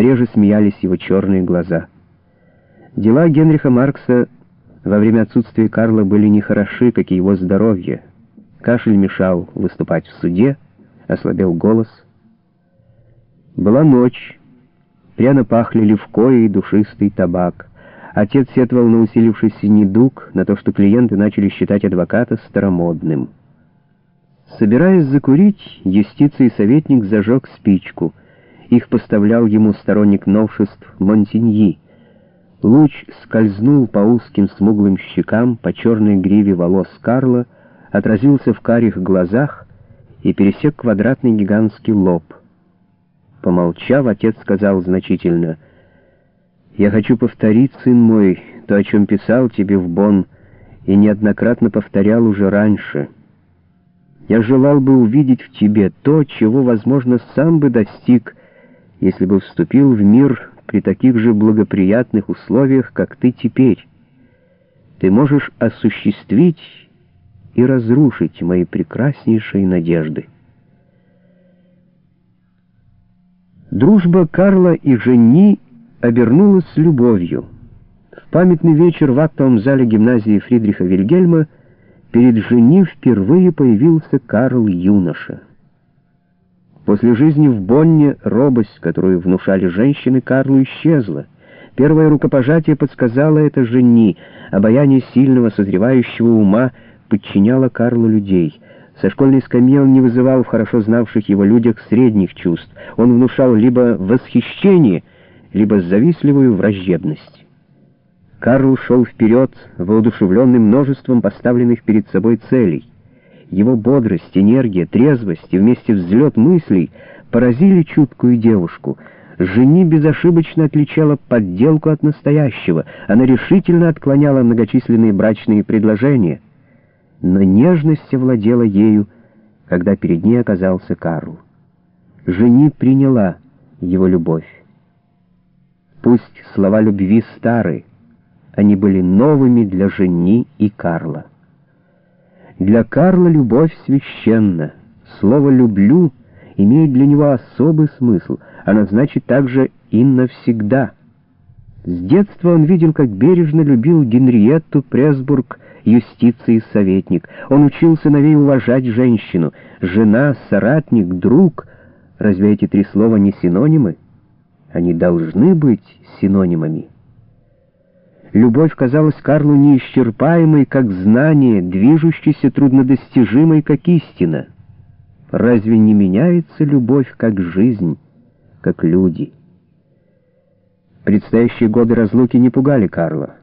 реже смеялись его черные глаза. Дела Генриха Маркса во время отсутствия Карла были нехороши, как и его здоровье. Кашель мешал выступать в суде, ослабел голос. Была ночь, пряно пахли левко и душистый табак. Отец сетовал на усилившийся недуг, на то, что клиенты начали считать адвоката старомодным. Собираясь закурить, юстиции советник зажег спичку. Их поставлял ему сторонник новшеств Монтиньи. Луч скользнул по узким смуглым щекам, по черной гриве волос Карла, отразился в карих глазах и пересек квадратный гигантский лоб. Помолчав, отец сказал значительно, «Я хочу повторить, сын мой, то, о чем писал тебе в Бонн, и неоднократно повторял уже раньше. Я желал бы увидеть в тебе то, чего, возможно, сам бы достиг, если бы вступил в мир при таких же благоприятных условиях, как ты теперь. Ты можешь осуществить и разрушить мои прекраснейшие надежды. Дружба Карла и Жени обернулась любовью. В памятный вечер в актовом зале гимназии Фридриха Вильгельма перед Жени впервые появился Карл юноша. После жизни в Бонне робость, которую внушали женщины, Карлу исчезла. Первое рукопожатие подсказало это Жени, обаяние сильного, созревающего ума — подчиняло Карлу людей. Со школьной скамьи он не вызывал в хорошо знавших его людях средних чувств. Он внушал либо восхищение, либо завистливую враждебность. Карл шел вперед, воодушевленный множеством поставленных перед собой целей. Его бодрость, энергия, трезвость и вместе взлет мыслей поразили чуткую девушку. Жени безошибочно отличала подделку от настоящего. Она решительно отклоняла многочисленные брачные предложения — но нежность овладела ею, когда перед ней оказался Карл. Жени приняла его любовь. Пусть слова любви стары, они были новыми для Жени и Карла. Для Карла любовь священна. Слово «люблю» имеет для него особый смысл. Оно значит также «и навсегда». С детства он видел, как бережно любил Генриетту Пресбург юстиции советник. Он учил сыновей уважать женщину. Жена, соратник, друг. Разве эти три слова не синонимы? Они должны быть синонимами. Любовь казалась Карлу неисчерпаемой, как знание, движущейся труднодостижимой, как истина. Разве не меняется любовь, как жизнь, как люди? Предстоящие годы разлуки не пугали Карла.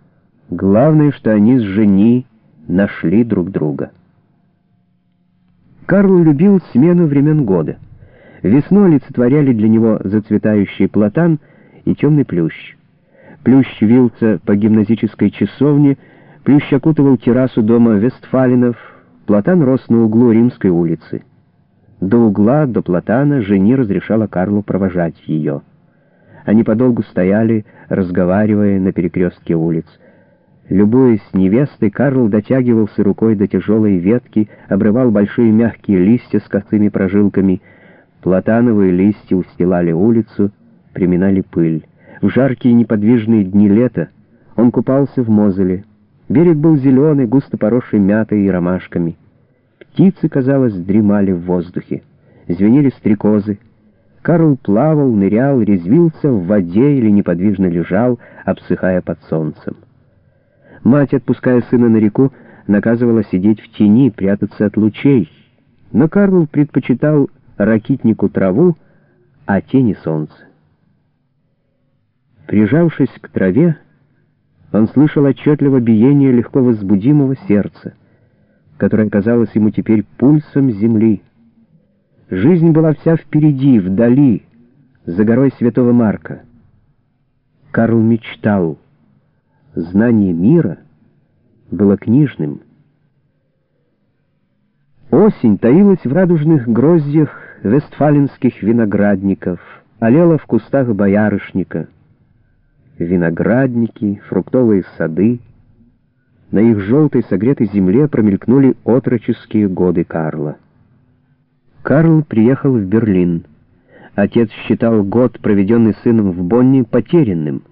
Главное, что они с жени нашли друг друга. Карл любил смену времен года. Весной олицетворяли для него зацветающий платан и темный плющ. Плющ вился по гимназической часовне, плющ окутывал террасу дома Вестфалинов, платан рос на углу Римской улицы. До угла, до платана жени разрешала Карлу провожать ее. Они подолгу стояли, разговаривая на перекрестке улиц. Любуясь невестой, Карл дотягивался рукой до тяжелой ветки, обрывал большие мягкие листья с косыми прожилками. Платановые листья устилали улицу, приминали пыль. В жаркие неподвижные дни лета он купался в Мозеле. Берег был зеленый, густо поросший мятой и ромашками. Птицы, казалось, дремали в воздухе. Звенели стрекозы. Карл плавал, нырял, резвился в воде или неподвижно лежал, обсыхая под солнцем. Мать, отпуская сына на реку, наказывала сидеть в тени, прятаться от лучей. Но Карл предпочитал ракитнику траву, а тени солнце. Прижавшись к траве, он слышал отчетливо биение легко возбудимого сердца, которое казалось ему теперь пульсом земли. Жизнь была вся впереди, вдали, за горой Святого Марка. Карл мечтал — знание мира было книжным. Осень таилась в радужных гроздьях вестфаленских виноградников, олела в кустах боярышника. Виноградники, фруктовые сады. На их желтой согретой земле промелькнули отроческие годы Карла. Карл приехал в Берлин. Отец считал год, проведенный сыном в Бонне, потерянным.